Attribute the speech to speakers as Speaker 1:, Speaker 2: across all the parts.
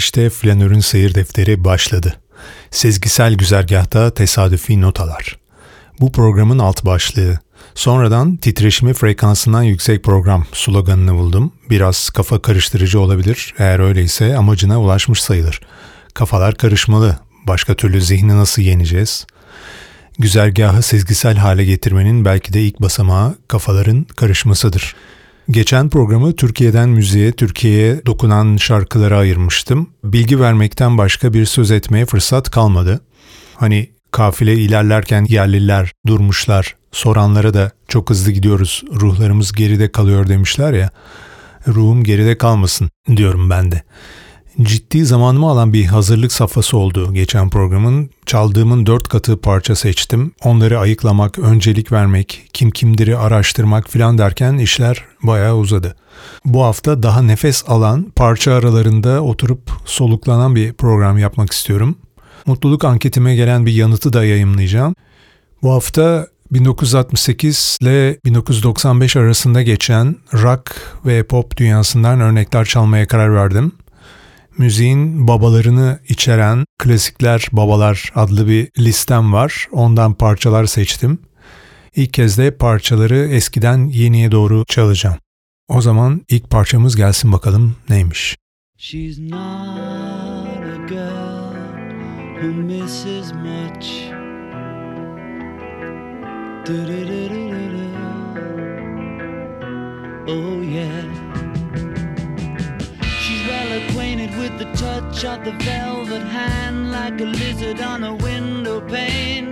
Speaker 1: İşte Flanör'ün seyir defteri başladı. Sezgisel güzergahta tesadüfi notalar. Bu programın alt başlığı. Sonradan titreşimi frekansından yüksek program sloganını buldum. Biraz kafa karıştırıcı olabilir. Eğer öyleyse amacına ulaşmış sayılır. Kafalar karışmalı. Başka türlü zihni nasıl yeneceğiz? Güzergahı sezgisel hale getirmenin belki de ilk basamağı kafaların karışmasıdır. Geçen programı Türkiye'den müziğe, Türkiye'ye dokunan şarkılara ayırmıştım. Bilgi vermekten başka bir söz etmeye fırsat kalmadı. Hani kafile ilerlerken yerliler durmuşlar, soranlara da çok hızlı gidiyoruz, ruhlarımız geride kalıyor demişler ya. Ruhum geride kalmasın diyorum ben de ciddi zamanımı alan bir hazırlık safhası oldu geçen programın. Çaldığımın dört katı parça seçtim. Onları ayıklamak, öncelik vermek, kim kimdir'i araştırmak filan derken işler bayağı uzadı. Bu hafta daha nefes alan, parça aralarında oturup soluklanan bir program yapmak istiyorum. Mutluluk anketime gelen bir yanıtı da yayımlayacağım. Bu hafta 1968 ile 1995 arasında geçen rock ve pop dünyasından örnekler çalmaya karar verdim müziğin babalarını içeren Klasikler Babalar adlı bir listem var. Ondan parçalar seçtim. İlk kez de parçaları eskiden yeniye doğru çalacağım. O zaman ilk parçamız gelsin bakalım neymiş. She's not a girl who misses much. Oh yeah. Acquainted with the touch of the velvet hand like a lizard on a window pane.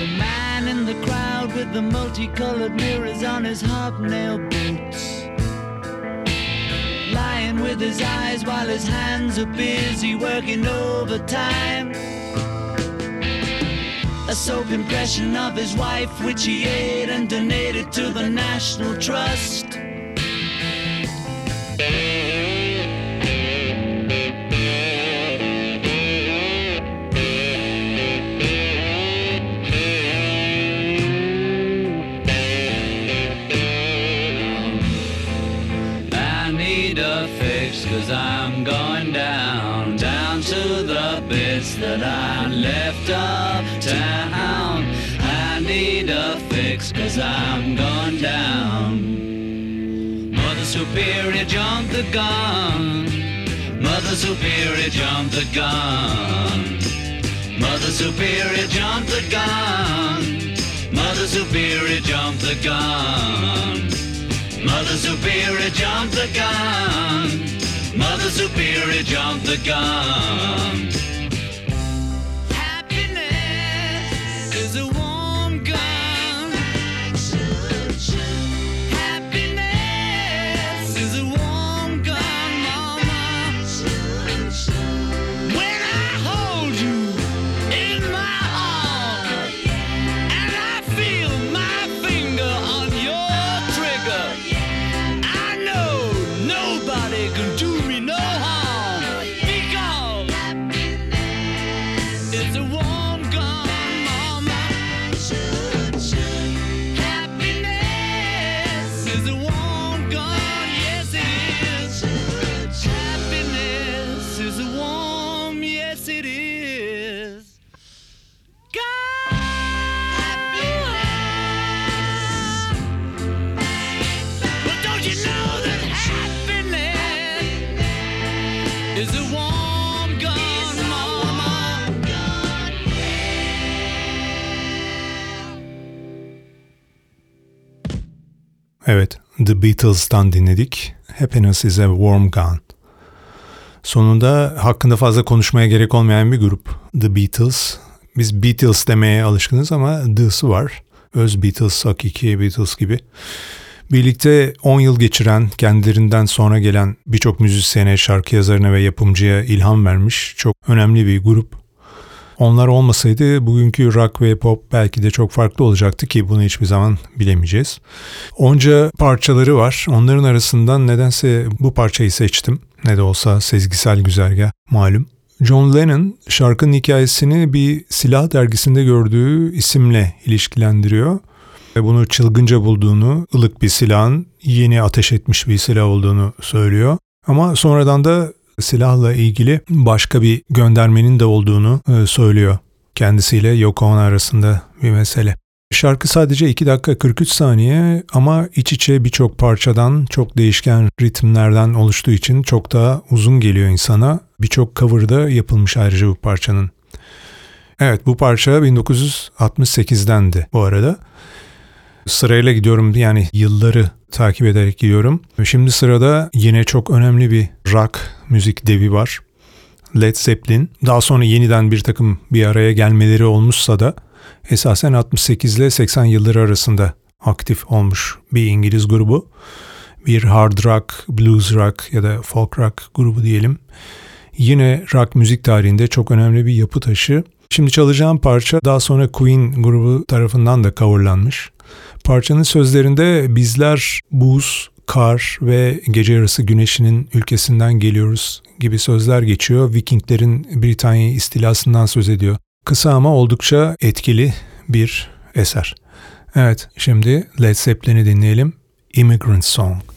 Speaker 1: The man in the crowd with the multicolored mirrors on his hobnail boots. Lying with his eyes while his hands are busy working overtime. A soap impression of his wife, which he ate and donated to the National Trust. Bits that I left uptown. I need a fix cause I'm going down. Mother Superior jumped the gun. Mother Superior jumped the gun. Mother Superior jumped the gun. Mother Superior jumped the gun. Mother Superior jumped the gun. Mother Superior jumped the gun. is the one Evet, The Beatles'tan dinledik. Happiness is a Warm Gun. Sonunda hakkında fazla konuşmaya gerek olmayan bir grup. The Beatles. Biz Beatles demeye alışkınız ama Th'sı var. Öz Beatles, hakiki Beatles gibi. Birlikte 10 yıl geçiren, kendilerinden sonra gelen birçok müzisyene, şarkı yazarına ve yapımcıya ilham vermiş çok önemli bir grup. Onlar olmasaydı bugünkü rock ve pop belki de çok farklı olacaktı ki bunu hiçbir zaman bilemeyeceğiz. Onca parçaları var. Onların arasından nedense bu parçayı seçtim. Ne de olsa sezgisel güzergah malum. John Lennon şarkının hikayesini bir silah dergisinde gördüğü isimle ilişkilendiriyor. Ve bunu çılgınca bulduğunu, ılık bir silahın yeni ateş etmiş bir silah olduğunu söylüyor. Ama sonradan da silahla ilgili başka bir göndermenin de olduğunu e, söylüyor. Kendisiyle Yoko Ono arasında bir mesele. Şarkı sadece 2 dakika 43 saniye ama iç içe birçok parçadan, çok değişken ritimlerden oluştuğu için çok daha uzun geliyor insana. Birçok cover'da yapılmış ayrıca bu parçanın. Evet bu parça 1968'dendi bu arada. Sırayla gidiyorum yani yılları takip ederek gidiyorum. Şimdi sırada yine çok önemli bir rock müzik devi var. Led Zeppelin. Daha sonra yeniden bir takım bir araya gelmeleri olmuşsa da esasen 68 ile 80 yılları arasında aktif olmuş bir İngiliz grubu. Bir hard rock, blues rock ya da folk rock grubu diyelim. Yine rock müzik tarihinde çok önemli bir yapı taşı. Şimdi çalacağım parça daha sonra Queen grubu tarafından da coverlanmış. Parçanın sözlerinde bizler buz, kar ve gece yarısı güneşinin ülkesinden geliyoruz gibi sözler geçiyor. Vikinglerin Britanya istilasından söz ediyor. Kısa ama oldukça etkili bir eser. Evet, şimdi Led Zeppelin'i dinleyelim. Immigrant Song.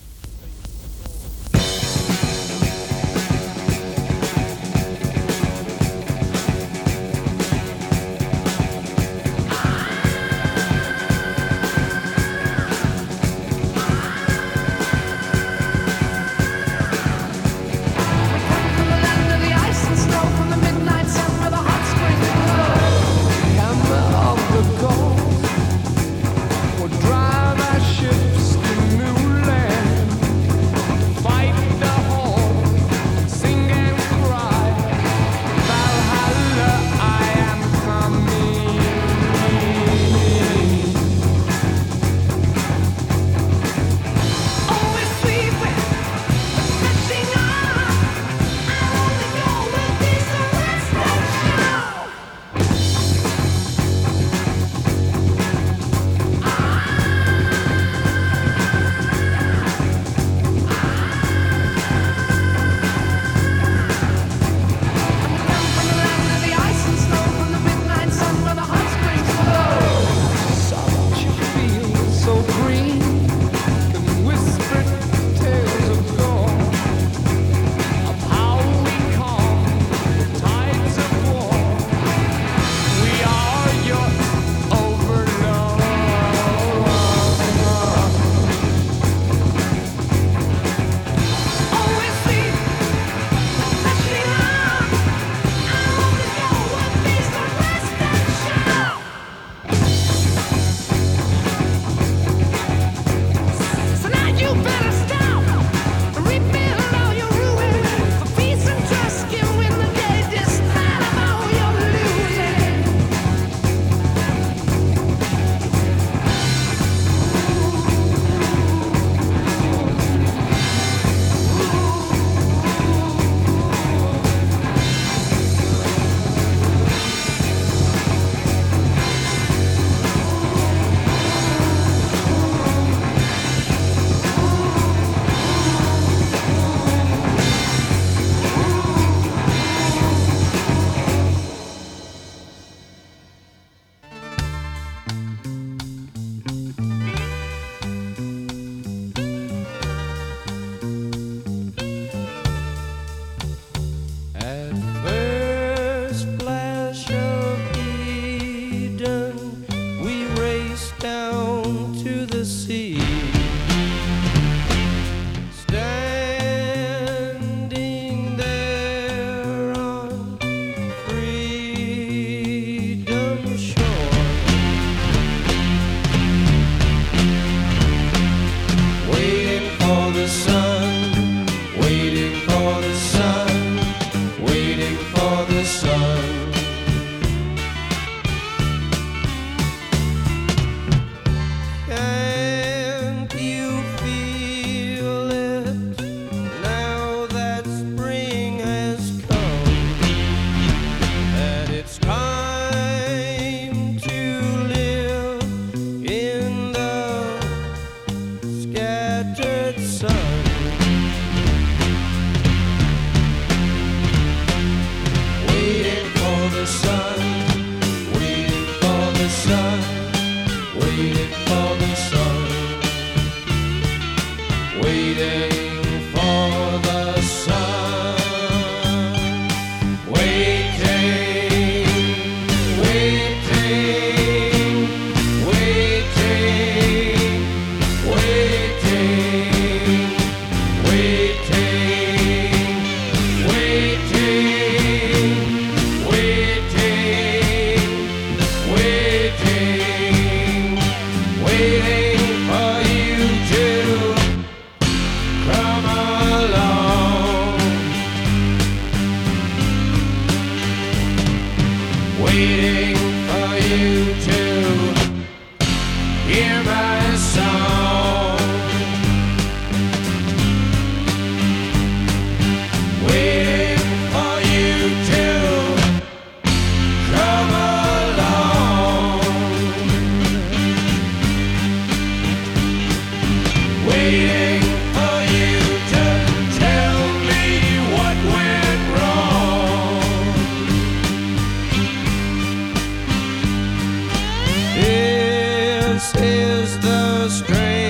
Speaker 2: is the
Speaker 1: strength.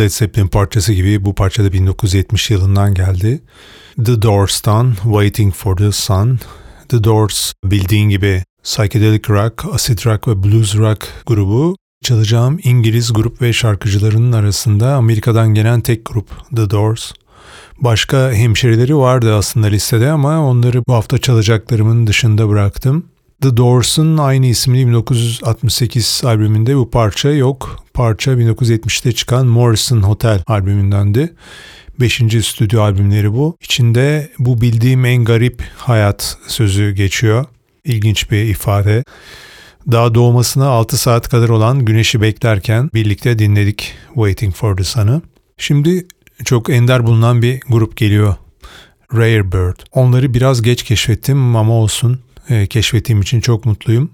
Speaker 1: Led Zeppelin parçası gibi bu parça da 1970 yılından geldi. The Doors'tan Waiting for the Sun. The Doors bildiğin gibi psychedelic rock, acid rock ve blues rock grubu. Çalacağım İngiliz grup ve şarkıcılarının arasında Amerika'dan gelen tek grup The Doors. Başka hemşerileri vardı aslında listede ama onları bu hafta çalacaklarımın dışında bıraktım. The Doors'un aynı isimli 1968 albümünde bu parça yok. Parça 1970'te çıkan Morrison Hotel albümündendi. Beşinci stüdyo albümleri bu. İçinde bu bildiğim en garip hayat sözü geçiyor. İlginç bir ifade. Daha doğmasına 6 saat kadar olan güneşi beklerken birlikte dinledik Waiting for the Sun'ı. Şimdi çok ender bulunan bir grup geliyor. Rare Bird. Onları biraz geç keşfettim ama olsun. E, keşfettiğim için çok mutluyum.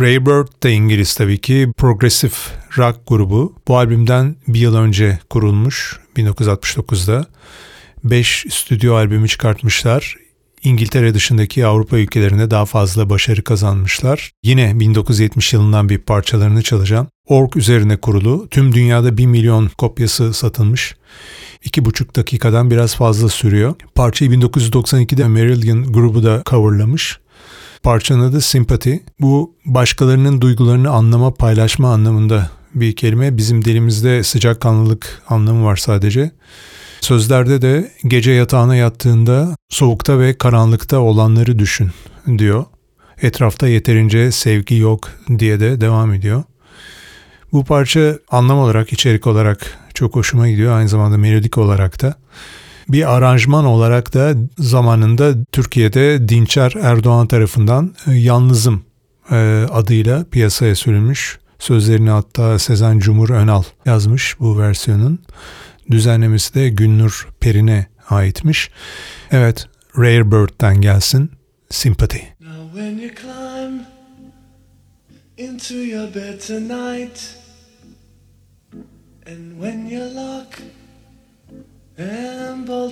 Speaker 1: Rare Bird de İngiliz tabii ki. Progressive rock grubu. Bu albümden bir yıl önce kurulmuş 1969'da. 5 stüdyo albümü çıkartmışlar. İngiltere dışındaki Avrupa ülkelerinde daha fazla başarı kazanmışlar. Yine 1970 yılından bir parçalarını çalacağım. Org üzerine kurulu. Tüm dünyada 1 milyon kopyası satılmış. 2,5 dakikadan biraz fazla sürüyor. Parçayı 1992'de Marillion grubu da coverlamış. Parçanın adı Sympathy. Bu başkalarının duygularını anlama, paylaşma anlamında bir kelime. Bizim dilimizde sıcakkanlılık anlamı var sadece. Sözlerde de gece yatağına yattığında soğukta ve karanlıkta olanları düşün diyor. Etrafta yeterince sevgi yok diye de devam ediyor. Bu parça anlam olarak, içerik olarak çok hoşuma gidiyor. Aynı zamanda melodik olarak da. Bir aranjman olarak da zamanında Türkiye'de Dinçer Erdoğan tarafından e, Yalnızım e, adıyla piyasaya sürülmüş. Sözlerini hatta Sezen Cumhur Önal yazmış bu versiyonun. Düzenlemesi de Günnur Perine aitmiş. Evet, Rare Bird'den gelsin Sympathy.
Speaker 2: Now when you climb into your bed tonight,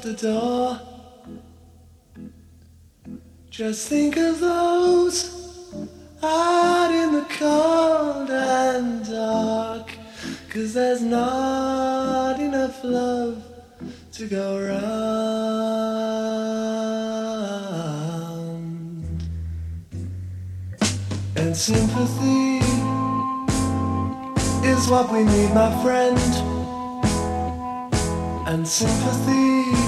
Speaker 2: the door, just think of those out in the cold and dark, cause there's not enough love to go round. And sympathy is what we need, my friend. And sympathy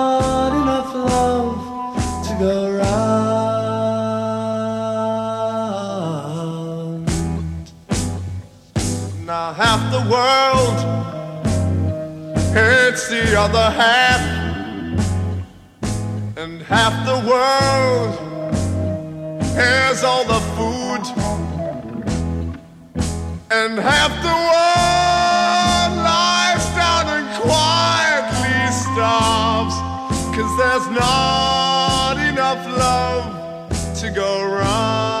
Speaker 3: the other half, and half the world has all the food, and half the world lies down and quietly starves, cause there's not enough love to go round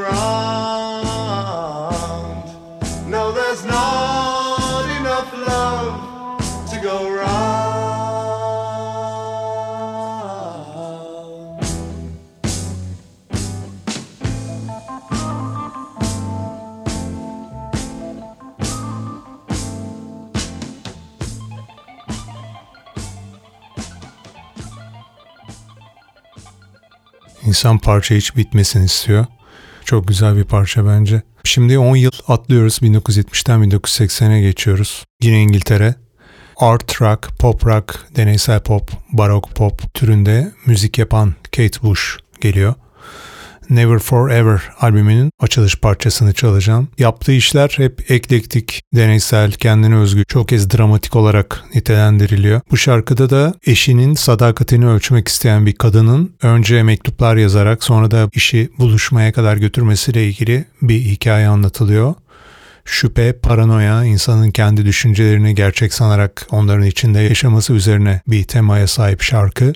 Speaker 1: İnsan parça hiç bitmesin istiyor. Çok güzel bir parça bence. Şimdi 10 yıl atlıyoruz. 1970'ten 1980'e geçiyoruz. Yine İngiltere. Art rock, pop rock, deneysel pop, barok pop türünde müzik yapan Kate Bush geliyor. Never Forever albümünün açılış parçasını çalacağım. Yaptığı işler hep eklektik, deneysel, kendine özgü, çok kez dramatik olarak nitelendiriliyor. Bu şarkıda da eşinin sadakatini ölçmek isteyen bir kadının önce mektuplar yazarak sonra da işi buluşmaya kadar götürmesiyle ilgili bir hikaye anlatılıyor. Şüphe, paranoya, insanın kendi düşüncelerini gerçek sanarak onların içinde yaşaması üzerine bir temaya sahip şarkı.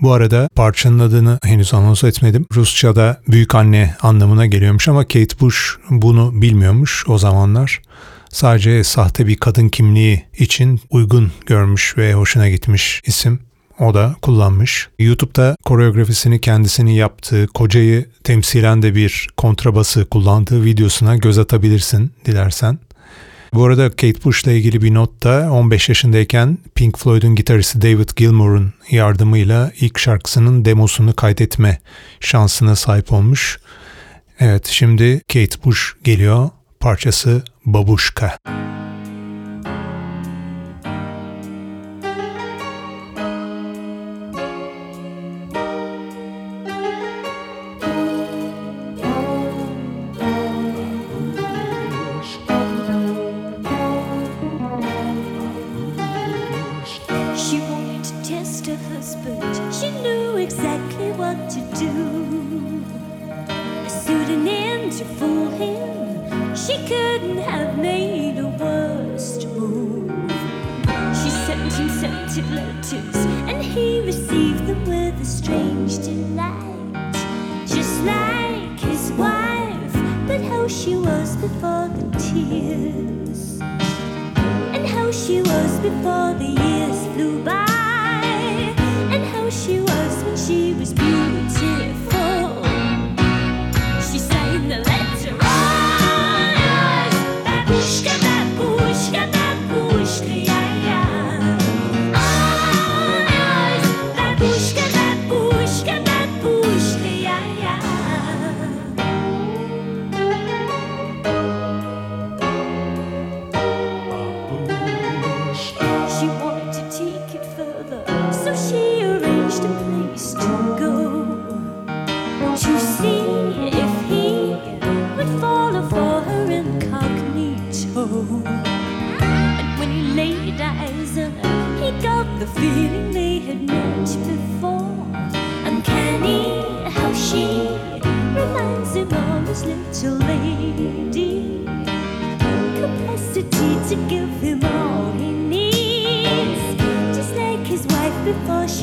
Speaker 1: Bu arada parçanın adını henüz anons etmedim. Rusça'da büyük anne anlamına geliyormuş ama Kate Bush bunu bilmiyormuş o zamanlar. Sadece sahte bir kadın kimliği için uygun görmüş ve hoşuna gitmiş isim. O da kullanmış. YouTube'da koreografisini kendisini yaptığı, kocayı temsilen de bir kontrabası kullandığı videosuna göz atabilirsin dilersen. Bu arada Kate Bush ile ilgili bir not da 15 yaşındayken Pink Floyd'un gitaristi David Gilmour'un yardımıyla ilk şarkısının demosunu kaydetme şansına sahip olmuş. Evet şimdi Kate Bush geliyor parçası Babuşka.
Speaker 4: She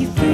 Speaker 5: you
Speaker 1: feel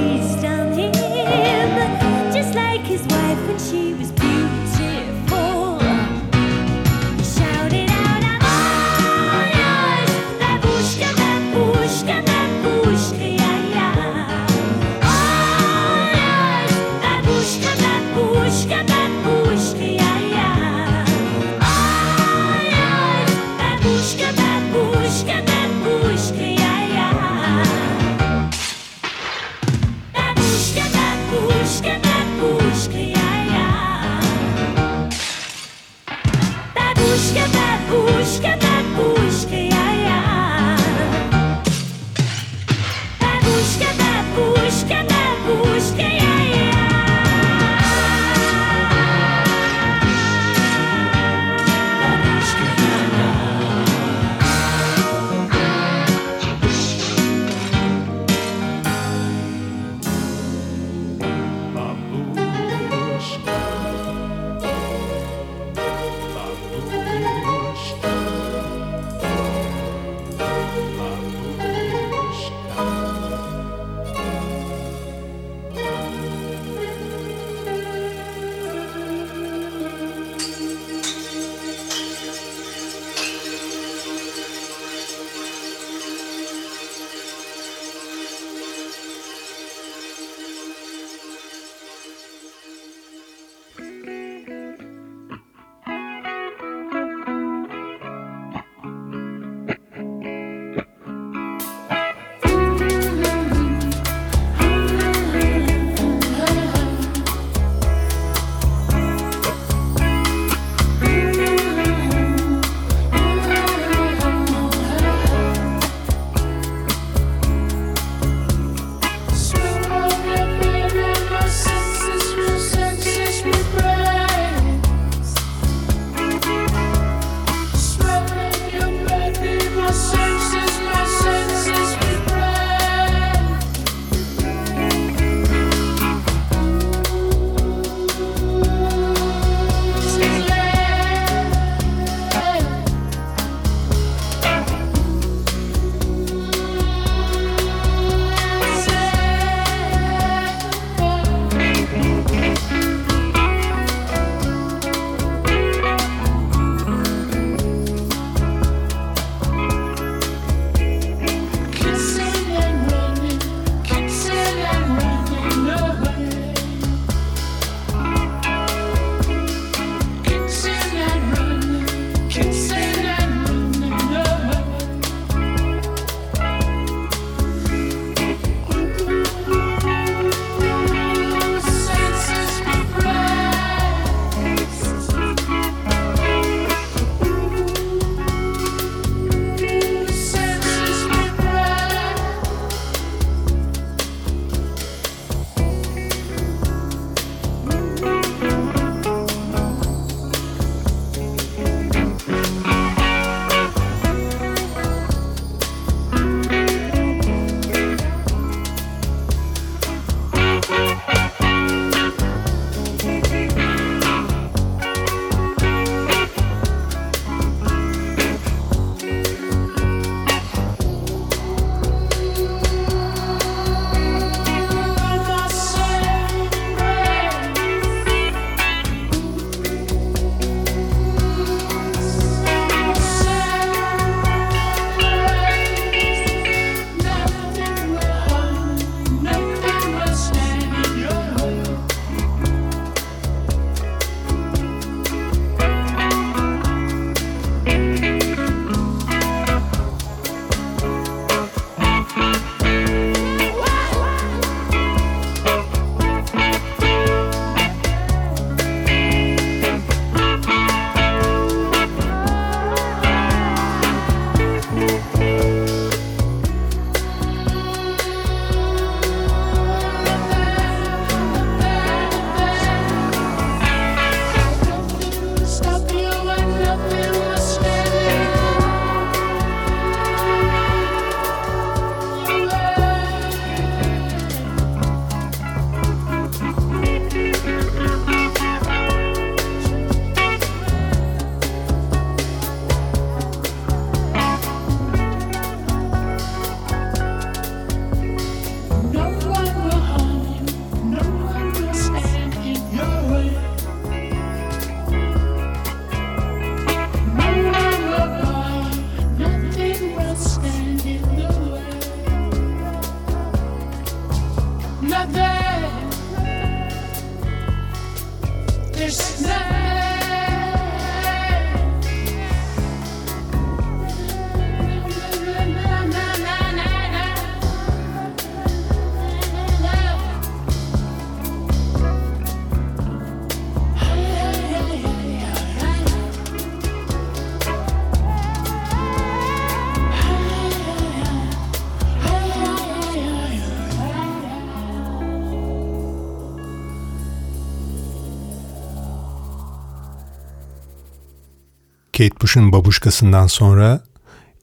Speaker 1: Bush'un babuşkasından sonra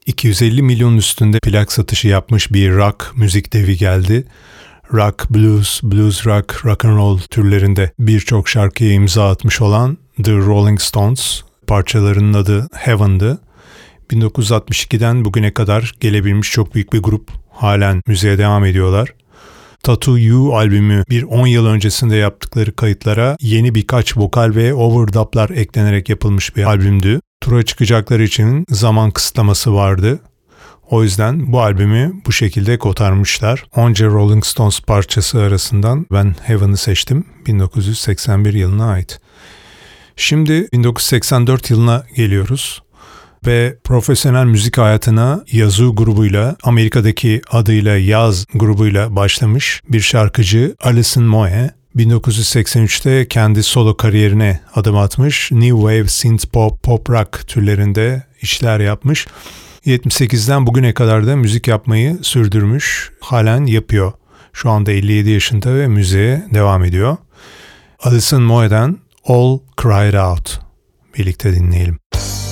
Speaker 1: 250 milyon üstünde plak satışı yapmış bir rock müzik devi geldi. Rock, blues, blues rock, rock and roll türlerinde birçok şarkıya imza atmış olan The Rolling Stones parçalarının adı Heaven'dı. 1962'den bugüne kadar gelebilmiş çok büyük bir grup. Halen müziğe devam ediyorlar. Tattoo You albümü bir 10 yıl öncesinde yaptıkları kayıtlara yeni birkaç vokal ve overdublar eklenerek yapılmış bir albümdü. Tura çıkacakları için zaman kısıtlaması vardı. O yüzden bu albümü bu şekilde kotarmışlar. Onca Rolling Stones parçası arasından ben Heaven'ı seçtim. 1981 yılına ait. Şimdi 1984 yılına geliyoruz ve profesyonel müzik hayatına Yazoo grubuyla, Amerika'daki adıyla Yaz grubuyla başlamış bir şarkıcı Alison Moe, 1983'te kendi solo kariyerine adım atmış. New Wave, Synth Pop, Pop Rock türlerinde işler yapmış. 78'den bugüne kadar da müzik yapmayı sürdürmüş. Halen yapıyor. Şu anda 57 yaşında ve müziğe devam ediyor. Alison Moe'den All Cried Out. Birlikte dinleyelim.
Speaker 6: You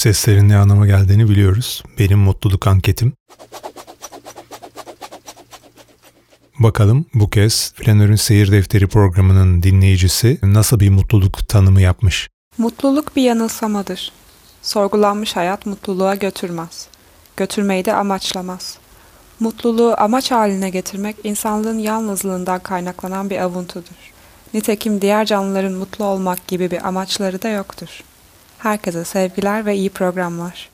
Speaker 7: seslerin ne anlama geldiğini biliyoruz. Benim mutluluk anketim. Bakalım bu kez Flanör'ün Seyir Defteri programının dinleyicisi nasıl bir mutluluk tanımı yapmış.
Speaker 8: Mutluluk bir yanılsamadır. Sorgulanmış hayat mutluluğa götürmez. Götürmeyi de amaçlamaz. Mutluluğu amaç haline getirmek insanlığın yalnızlığından kaynaklanan bir avuntudur. Nitekim diğer canlıların mutlu olmak gibi bir amaçları da yoktur. Herkese sevgiler ve iyi programlar.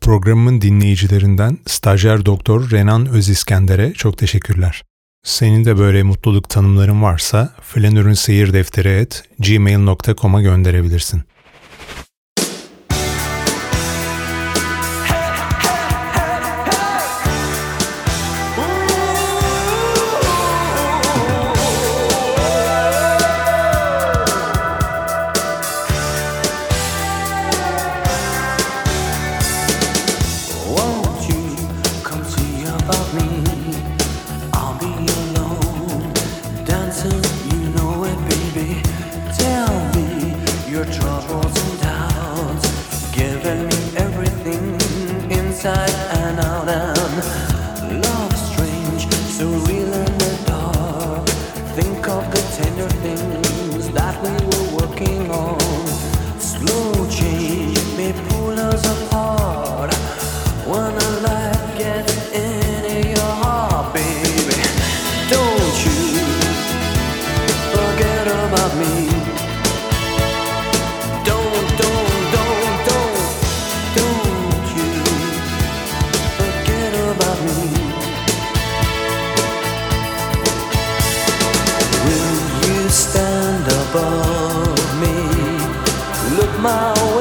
Speaker 7: Programımın dinleyicilerinden stajyer doktor Renan Öziskender'e çok teşekkürler. Senin de böyle mutluluk tanımların varsa Flanör'ün Seyir Defteri et gmail.com'a gönderebilirsin.
Speaker 1: mal.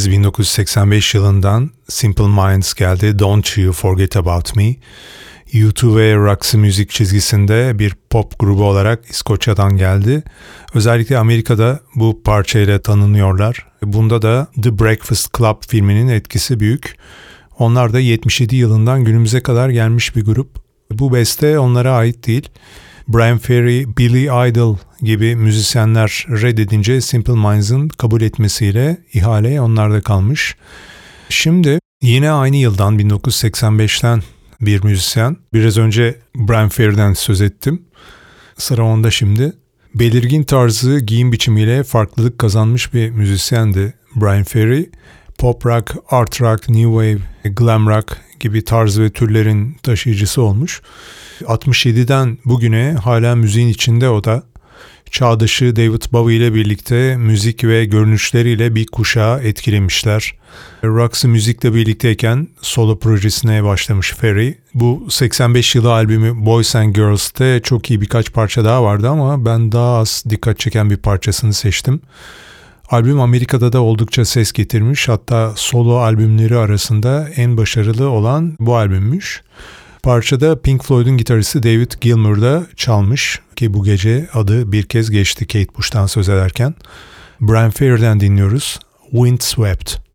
Speaker 1: Kez 1985 yılından Simple Minds geldi. Don't You Forget About Me. U2 ve Roxy müzik çizgisinde bir pop grubu olarak İskoçya'dan geldi. Özellikle Amerika'da bu parçayla tanınıyorlar. Bunda da The Breakfast Club filminin etkisi büyük. Onlar da 77 yılından günümüze kadar gelmiş bir grup. Bu beste onlara ait değil. Brian Ferry, Billy Idol gibi müzisyenler reddedince Simple Minds'ın kabul etmesiyle ihale onlarda kalmış. Şimdi yine aynı yıldan 1985'ten bir müzisyen. Biraz önce Brian Ferry'den söz ettim. Sıra onda şimdi. Belirgin tarzı giyim biçimiyle farklılık kazanmış bir müzisyendi Brian Ferry. Pop rock, art rock, new wave, glam rock gibi tarz ve türlerin taşıyıcısı olmuş. 67'den bugüne hala müziğin içinde o da. Çağdaşı David Bowie ile birlikte müzik ve görünüşleriyle bir kuşağı etkilemişler. Roxy müzikle birlikteyken solo projesine başlamış Ferry. Bu 85 yılı albümü Boys and Girls'te çok iyi birkaç parça daha vardı ama ben daha az dikkat çeken bir parçasını seçtim. Albüm Amerika'da da oldukça ses getirmiş. Hatta solo albümleri arasında en başarılı olan bu albümmüş. Parçada Pink Floyd'un gitaristi David Gilmour da çalmış ki bu gece adı bir kez geçti Kate Bush'tan söz ederken. Brian Ferry'den dinliyoruz. Windswept.
Speaker 9: Oh,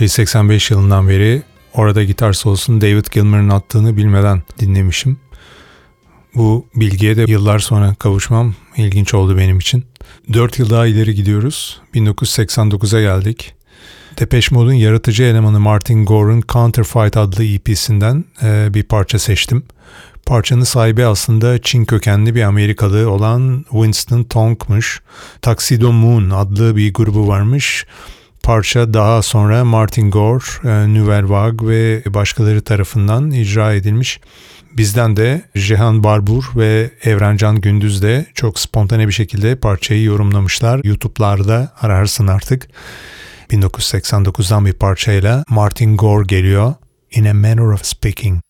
Speaker 6: 1985 yılından beri orada gitar solosunu David Gilmour'un attığını bilmeden dinlemişim. Bu bilgiye de yıllar sonra kavuşmam ilginç oldu benim için. 4 yıl daha ileri gidiyoruz. 1989'a geldik. Depeche Mode'un yaratıcı elemanı Martin Gore'un Counterfight adlı EP'sinden e, bir parça seçtim. Parçanın sahibi aslında Çin kökenli bir Amerikalı olan Winston Tong'muş. Tuxedo Moon adlı bir grubu varmış. Parça daha sonra Martin Gore, Nouvelle Vague ve başkaları tarafından icra edilmiş. Bizden de Cihan Barbur ve Evrencan Gündüz de çok spontane bir şekilde parçayı yorumlamışlar. YouTube'larda ararsın artık. 1989'dan bir parçayla Martin Gore geliyor. In a Manner of Speaking.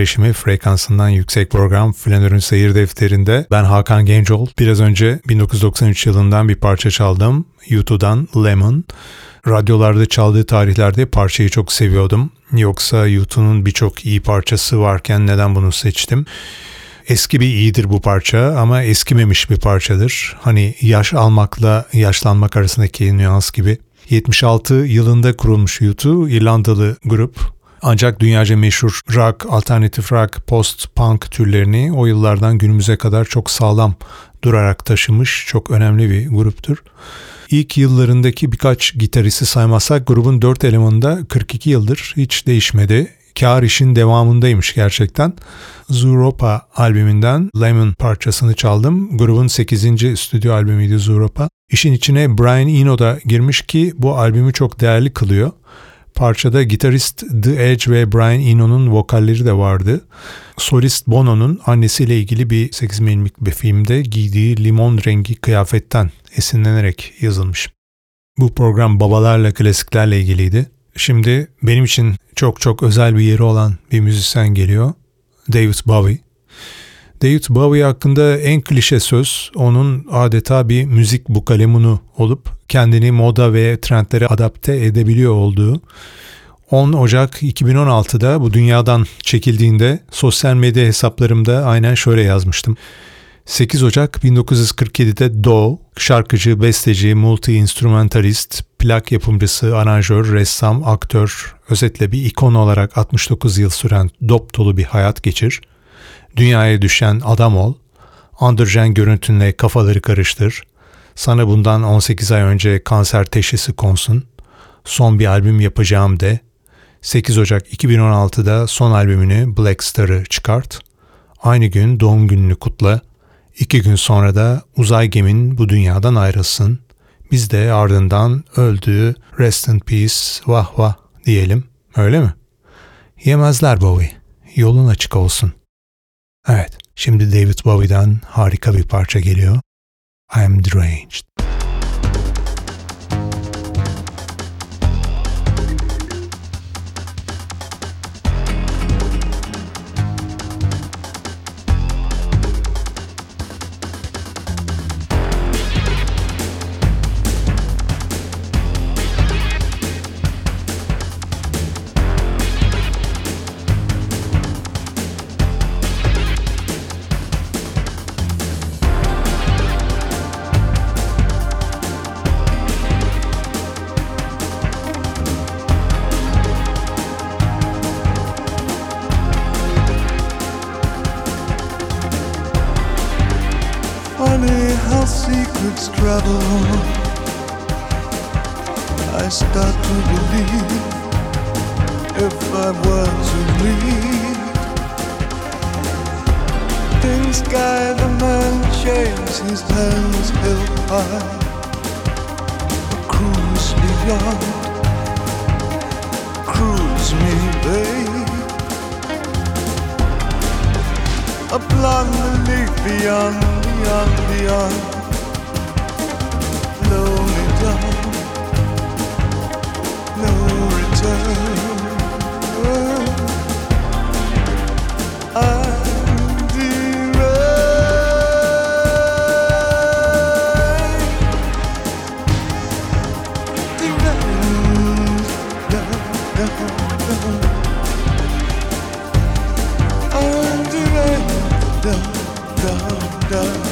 Speaker 1: Titreşimi frekansından yüksek program Flanör'ün seyir defterinde ben Hakan Gencol. Biraz önce 1993 yılından bir parça çaldım. YouTube'dan Lemon. Radyolarda çaldığı tarihlerde parçayı çok seviyordum. Yoksa YouTube'un birçok iyi parçası varken neden bunu seçtim? Eski bir iyidir bu parça ama eskimemiş bir parçadır. Hani yaş almakla yaşlanmak arasındaki nüans gibi. 76 yılında kurulmuş YouTube, İrlandalı grup. Ancak dünyaca meşhur rock, alternatif rock, post-punk türlerini o yıllardan günümüze kadar çok sağlam durarak taşımış çok önemli bir gruptur. İlk yıllarındaki birkaç gitaristi saymazsak grubun dört elemanında 42 yıldır hiç değişmedi. Kar işin devamındaymış gerçekten. Zuropa albümünden Lemon parçasını çaldım. Grubun 8. stüdyo albümüydü Zuropa. İşin içine Brian Eno da girmiş ki bu albümü çok değerli kılıyor. Parçada gitarist The Edge ve Brian Eno'nun vokalleri de vardı. Solist Bono'nun annesiyle ilgili bir 8 milimlik bir filmde giydiği limon rengi kıyafetten esinlenerek yazılmış. Bu program babalarla klasiklerle ilgiliydi. Şimdi benim için çok çok özel bir yeri olan bir müzisyen geliyor. David Bowie. David Bowie hakkında en klişe söz onun adeta bir müzik bukalemunu olup kendini moda ve trendlere adapte edebiliyor olduğu. 10 Ocak 2016'da bu dünyadan çekildiğinde sosyal medya hesaplarımda aynen şöyle yazmıştım. 8 Ocak 1947'de Do, şarkıcı, besteci, multi-instrumentalist, plak yapımcısı, aranjör, ressam, aktör, özetle bir ikon olarak 69 yıl süren dop dolu bir hayat geçir. Dünyaya düşen adam ol, androjen görüntünle kafaları karıştır. Sana bundan 18 ay önce kanser teşhisi konsun. Son bir albüm yapacağım de. 8 Ocak 2016'da son albümünü Black Star'ı çıkart. Aynı gün doğum gününü kutla. İki gün sonra da uzay gemin bu dünyadan ayrılsın. Biz de ardından öldü, rest in peace, vah vah diyelim. Öyle mi? Yemezler Bowie. Yolun açık olsun. Evet, şimdi David Bowie'den harika bir parça geliyor. I am deranged.
Speaker 9: doctor.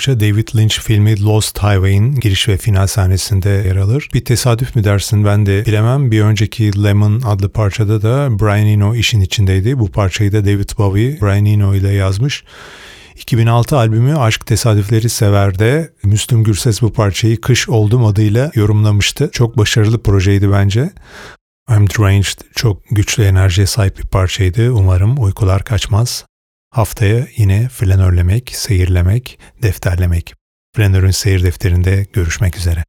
Speaker 9: Parça David Lynch filmi Lost Highway'in giriş ve final sahnesinde yer alır. Bir tesadüf mü dersin ben de bilemem. Bir önceki Lemon adlı parçada da Brian Eno işin içindeydi. Bu parçayı da David Bowie Brian Eno ile yazmış. 2006 albümü Aşk Tesadüfleri Sever'de Müslüm Gürses bu parçayı Kış Oldum adıyla yorumlamıştı. Çok başarılı projeydi bence. I'm Deranged çok güçlü enerjiye sahip bir parçaydı. Umarım uykular kaçmaz. Haftaya yine flanörlemek, seyirlemek, defterlemek. Flanörün seyir defterinde görüşmek üzere.